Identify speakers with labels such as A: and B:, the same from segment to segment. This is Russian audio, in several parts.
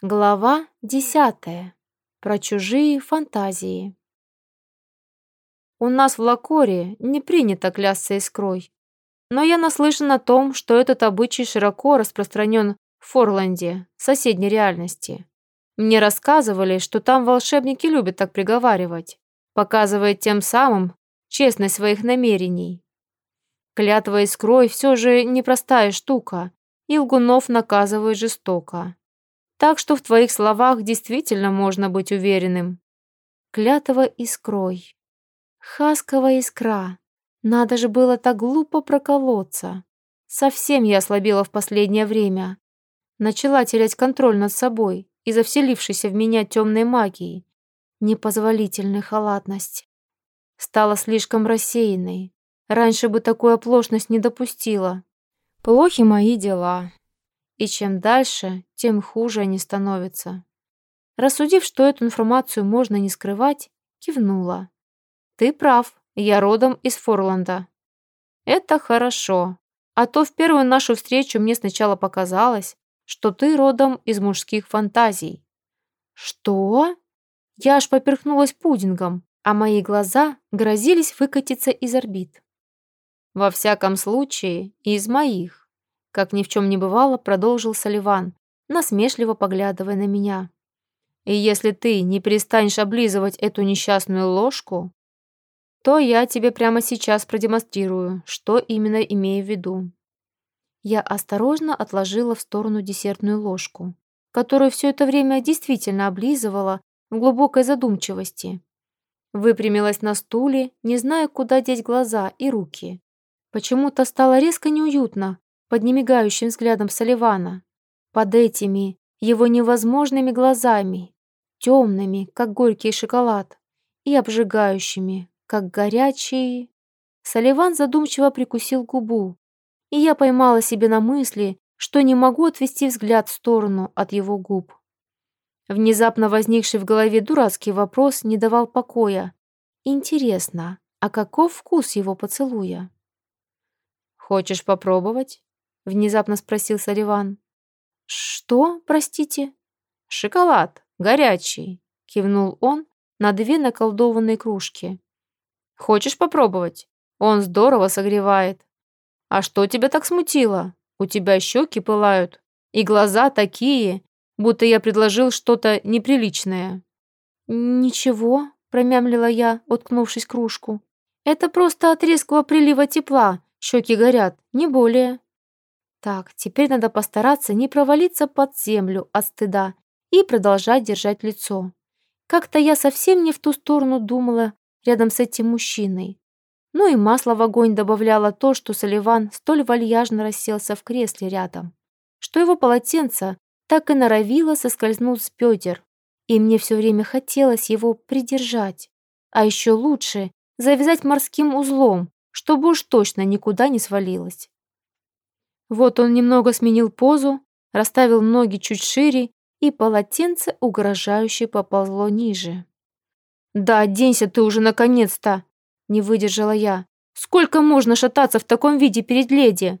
A: Глава десятая. Про чужие фантазии. У нас в Лакоре не принято клясться искрой. Но я наслышан о том, что этот обычай широко распространен в Форланде, соседней реальности. Мне рассказывали, что там волшебники любят так приговаривать, показывая тем самым честность своих намерений. Клятва искрой все же непростая штука, и лгунов наказывают жестоко. Так что в твоих словах действительно можно быть уверенным. Клятва искрой. Хасковая искра. Надо же было так глупо проколоться. Совсем я ослабела в последнее время. Начала терять контроль над собой из-за вселившейся в меня темной магии. Непозволительной халатность. Стала слишком рассеянной. Раньше бы такую оплошность не допустила. Плохи мои дела. И чем дальше, тем хуже они становятся. Рассудив, что эту информацию можно не скрывать, кивнула. «Ты прав, я родом из Форланда». «Это хорошо. А то в первую нашу встречу мне сначала показалось, что ты родом из мужских фантазий». «Что?» Я аж поперхнулась пудингом, а мои глаза грозились выкатиться из орбит. «Во всяком случае, из моих. Как ни в чем не бывало, продолжил Соливан, насмешливо поглядывая на меня. И если ты не перестанешь облизывать эту несчастную ложку, то я тебе прямо сейчас продемонстрирую, что именно имею в виду. Я осторожно отложила в сторону десертную ложку, которую все это время действительно облизывала в глубокой задумчивости. Выпрямилась на стуле, не зная, куда деть глаза и руки. Почему-то стало резко неуютно под немигающим взглядом Соливана, под этими его невозможными глазами, темными, как горький шоколад, и обжигающими, как горячий... Соливан задумчиво прикусил губу, и я поймала себе на мысли, что не могу отвести взгляд в сторону от его губ. Внезапно возникший в голове дурацкий вопрос не давал покоя. Интересно, а каков вкус его поцелуя? «Хочешь попробовать?» Внезапно спросил Сариван. «Что, простите?» «Шоколад, горячий», — кивнул он на две наколдованные кружки. «Хочешь попробовать? Он здорово согревает. А что тебя так смутило? У тебя щеки пылают, и глаза такие, будто я предложил что-то неприличное». «Ничего», — промямлила я, уткнувшись кружку. «Это просто от резкого прилива тепла, щеки горят, не более». Так, теперь надо постараться не провалиться под землю от стыда и продолжать держать лицо. Как-то я совсем не в ту сторону думала рядом с этим мужчиной. Ну и масло в огонь добавляло то, что Соливан столь вальяжно расселся в кресле рядом, что его полотенце так и норовило соскользнуть с бедер, и мне все время хотелось его придержать. А еще лучше завязать морским узлом, чтобы уж точно никуда не свалилось. Вот он немного сменил позу, расставил ноги чуть шире, и полотенце угрожающе поползло ниже. «Да, оденься ты уже наконец-то!» — не выдержала я. «Сколько можно шататься в таком виде перед леди?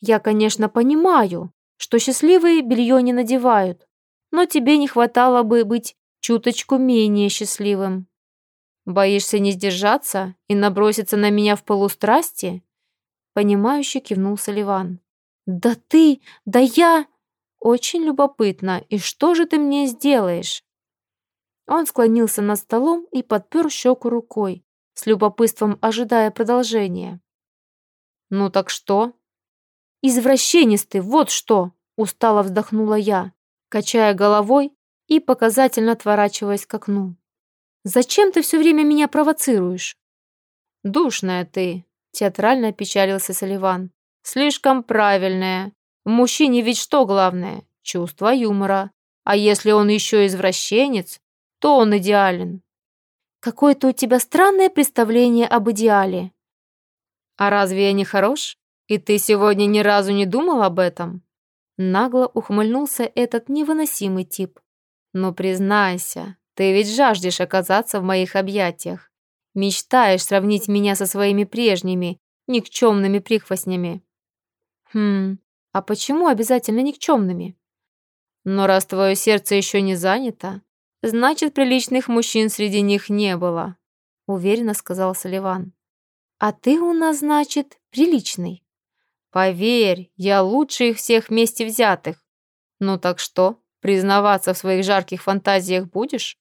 A: Я, конечно, понимаю, что счастливые белье не надевают, но тебе не хватало бы быть чуточку менее счастливым. Боишься не сдержаться и наброситься на меня в полустрасти?» Понимающе кивнул Соливан. «Да ты! Да я!» «Очень любопытно. И что же ты мне сделаешь?» Он склонился над столом и подпер щеку рукой, с любопытством ожидая продолжения. «Ну так что?» «Извращенец ты, вот что!» устало вздохнула я, качая головой и показательно отворачиваясь к окну. «Зачем ты все время меня провоцируешь?» «Душная ты», — театрально опечалился Соливан. Слишком правильное. В мужчине ведь что главное? Чувство юмора. А если он еще извращенец, то он идеален. Какое-то у тебя странное представление об идеале. А разве я не хорош? И ты сегодня ни разу не думал об этом? Нагло ухмыльнулся этот невыносимый тип. Но признайся, ты ведь жаждешь оказаться в моих объятиях. Мечтаешь сравнить меня со своими прежними, никчемными прихвостнями. Хм, а почему обязательно никчемными? Но раз твое сердце еще не занято, значит, приличных мужчин среди них не было, уверенно сказал Салливан. А ты у нас, значит, приличный. Поверь, я лучше их всех вместе взятых. Ну так что, признаваться в своих жарких фантазиях будешь?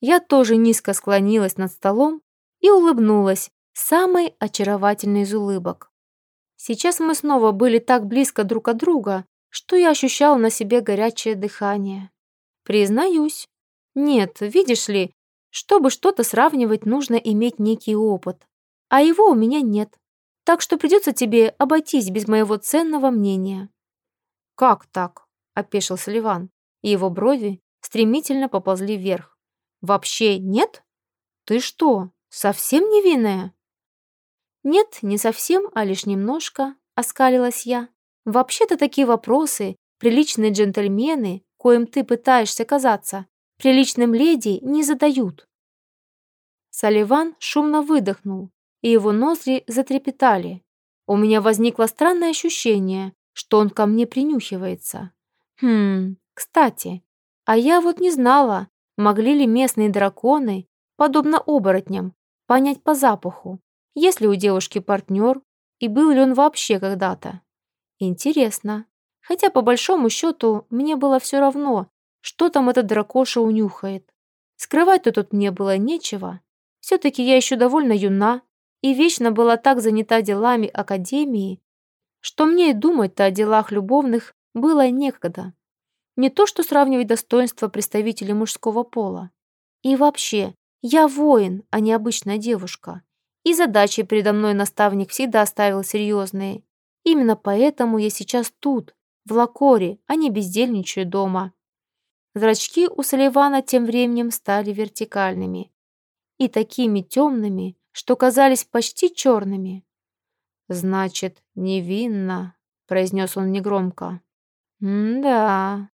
A: Я тоже низко склонилась над столом и улыбнулась самой очаровательной из улыбок. Сейчас мы снова были так близко друг от друга, что я ощущал на себе горячее дыхание. Признаюсь. Нет, видишь ли, чтобы что-то сравнивать, нужно иметь некий опыт. А его у меня нет. Так что придется тебе обойтись без моего ценного мнения». «Как так?» — опешил Ливан, и его брови стремительно поползли вверх. «Вообще нет? Ты что, совсем невинная?» «Нет, не совсем, а лишь немножко», — оскалилась я. Вообще-то такие вопросы приличные джентльмены, коим ты пытаешься казаться, приличным леди не задают. Салливан шумно выдохнул, и его ноздри затрепетали. У меня возникло странное ощущение, что он ко мне принюхивается. Хм, кстати, а я вот не знала, могли ли местные драконы, подобно оборотням, понять по запаху, есть ли у девушки партнер и был ли он вообще когда-то. Интересно. Хотя, по большому счету, мне было все равно, что там этот дракоша унюхает. Скрывать-то тут мне было нечего. Все-таки я еще довольно юна и вечно была так занята делами Академии, что мне и думать-то о делах любовных было некогда. Не то что сравнивать достоинства представителей мужского пола. И вообще, я воин, а не обычная девушка. И задачи передо мной наставник всегда ставил серьезные, Именно поэтому я сейчас тут, в Лакоре, а не бездельничаю дома. Зрачки у Салливана тем временем стали вертикальными и такими темными, что казались почти черными. «Значит, невинно», — произнес он негромко. «Да,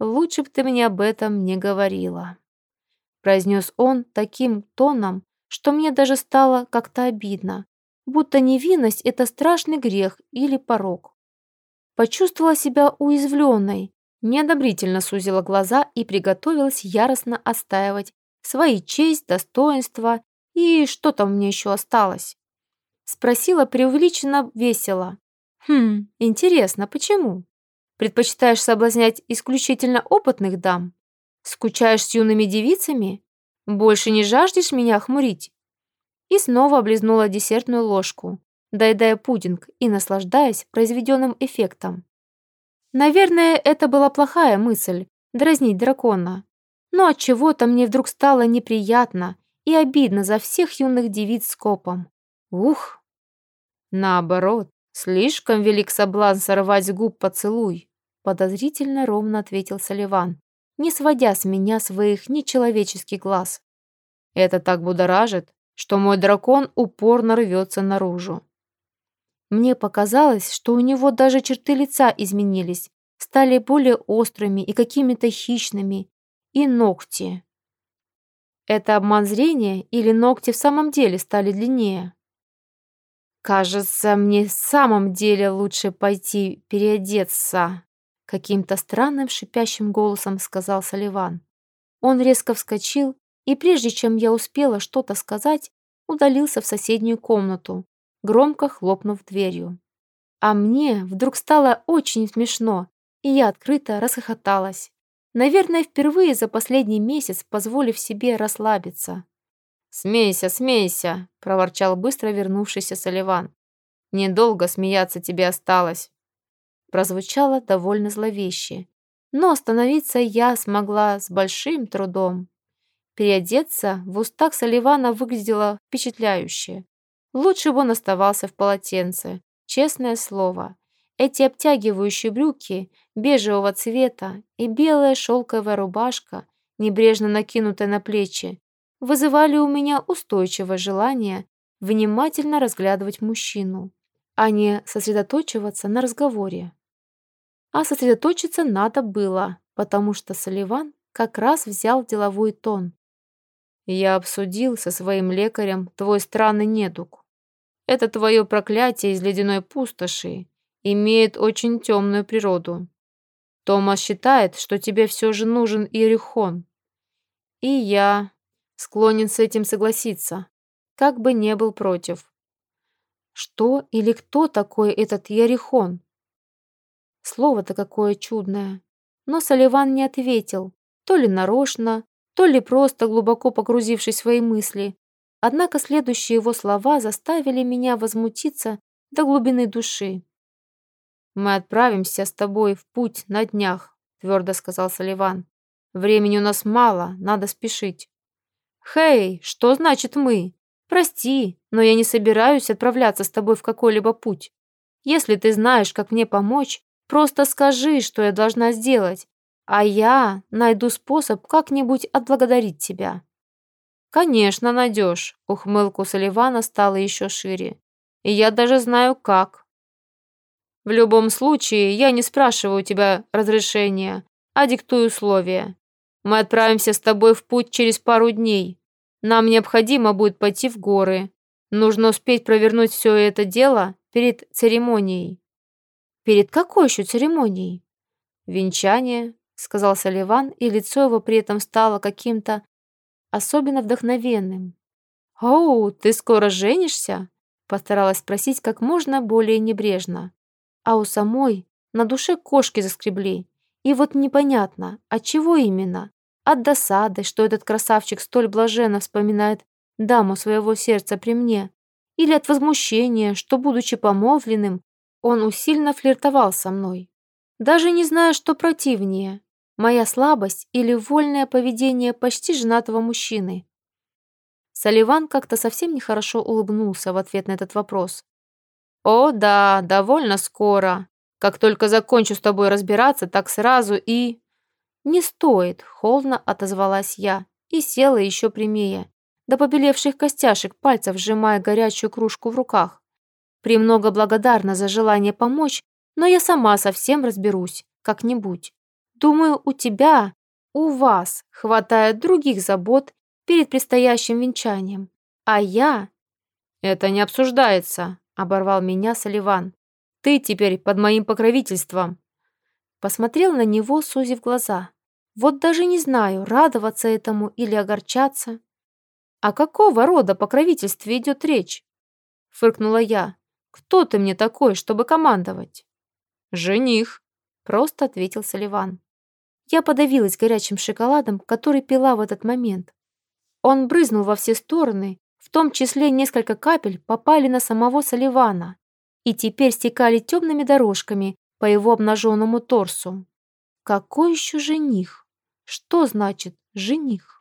A: лучше бы ты мне об этом не говорила», — произнес он таким тоном, что мне даже стало как-то обидно, будто невинность — это страшный грех или порог. Почувствовала себя уязвленной, неодобрительно сузила глаза и приготовилась яростно отстаивать свои честь, достоинство и что там мне еще осталось. Спросила преувеличенно весело. «Хм, интересно, почему? Предпочитаешь соблазнять исключительно опытных дам? Скучаешь с юными девицами? Больше не жаждешь меня хмурить?» и снова облизнула десертную ложку, доедая пудинг и наслаждаясь произведенным эффектом. Наверное, это была плохая мысль – дразнить дракона. Но от чего то мне вдруг стало неприятно и обидно за всех юных девиц с копом. Ух! Наоборот, слишком велик соблазн сорвать с губ поцелуй, подозрительно ровно ответил Салливан, не сводя с меня своих нечеловеческих глаз. Это так будоражит, что мой дракон упорно рвется наружу. Мне показалось, что у него даже черты лица изменились, стали более острыми и какими-то хищными, и ногти. Это обман зрения или ногти в самом деле стали длиннее? «Кажется, мне в самом деле лучше пойти переодеться», каким-то странным шипящим голосом сказал Салливан. Он резко вскочил и прежде чем я успела что-то сказать, удалился в соседнюю комнату, громко хлопнув дверью. А мне вдруг стало очень смешно, и я открыто расхохоталась. Наверное, впервые за последний месяц позволив себе расслабиться. «Смейся, смейся!» — проворчал быстро вернувшийся Соливан. «Недолго смеяться тебе осталось!» Прозвучало довольно зловеще, но остановиться я смогла с большим трудом. Переодеться в устах Салливана выглядело впечатляюще. Лучше бы он оставался в полотенце, честное слово. Эти обтягивающие брюки бежевого цвета и белая шелковая рубашка, небрежно накинутая на плечи, вызывали у меня устойчивое желание внимательно разглядывать мужчину, а не сосредоточиваться на разговоре. А сосредоточиться надо было, потому что Салливан как раз взял деловой тон, я обсудил со своим лекарем твой странный недуг. Это твое проклятие из ледяной пустоши имеет очень темную природу. Томас считает, что тебе все же нужен Иерихон. И я склонен с этим согласиться, как бы не был против. Что или кто такой этот Ярихон? Слово-то какое чудное. Но Соливан не ответил, то ли нарочно, то ли просто глубоко погрузившись в свои мысли. Однако следующие его слова заставили меня возмутиться до глубины души. «Мы отправимся с тобой в путь на днях», — твердо сказал Соливан. «Времени у нас мало, надо спешить». «Хей, что значит «мы»? Прости, но я не собираюсь отправляться с тобой в какой-либо путь. Если ты знаешь, как мне помочь, просто скажи, что я должна сделать, а я найду способ как-нибудь отблагодарить тебя». «Конечно, найдешь», — ухмылку Соливана стала еще шире. «И я даже знаю, как». В любом случае, я не спрашиваю у тебя разрешения, а диктую условия. Мы отправимся с тобой в путь через пару дней. Нам необходимо будет пойти в горы. Нужно успеть провернуть все это дело перед церемонией». «Перед какой еще церемонией?» «Венчание», — сказал Соливан, и лицо его при этом стало каким-то особенно вдохновенным. «Оу, ты скоро женишься?» — постаралась спросить как можно более небрежно а у самой на душе кошки заскребли. И вот непонятно, от чего именно? От досады, что этот красавчик столь блаженно вспоминает даму своего сердца при мне, или от возмущения, что, будучи помолвленным, он усильно флиртовал со мной. Даже не знаю, что противнее, моя слабость или вольное поведение почти женатого мужчины. Соливан как-то совсем нехорошо улыбнулся в ответ на этот вопрос. «О, да, довольно скоро. Как только закончу с тобой разбираться, так сразу и...» «Не стоит», — холодно отозвалась я и села еще прямее, до побелевших костяшек пальцев сжимая горячую кружку в руках. Премного благодарна за желание помочь, но я сама совсем разберусь, как-нибудь. Думаю, у тебя, у вас хватает других забот перед предстоящим венчанием. А я... Это не обсуждается, оборвал меня Соливан. «Ты теперь под моим покровительством!» Посмотрел на него, сузив глаза. Вот даже не знаю, радоваться этому или огорчаться. «О какого рода покровительстве идет речь?» Фыркнула я. «Кто ты мне такой, чтобы командовать?» «Жених», — просто ответил Соливан. Я подавилась горячим шоколадом, который пила в этот момент. Он брызнул во все стороны, в том числе несколько капель попали на самого Соливана и теперь стекали темными дорожками по его обнаженному торсу. Какой еще жених? Что значит жених?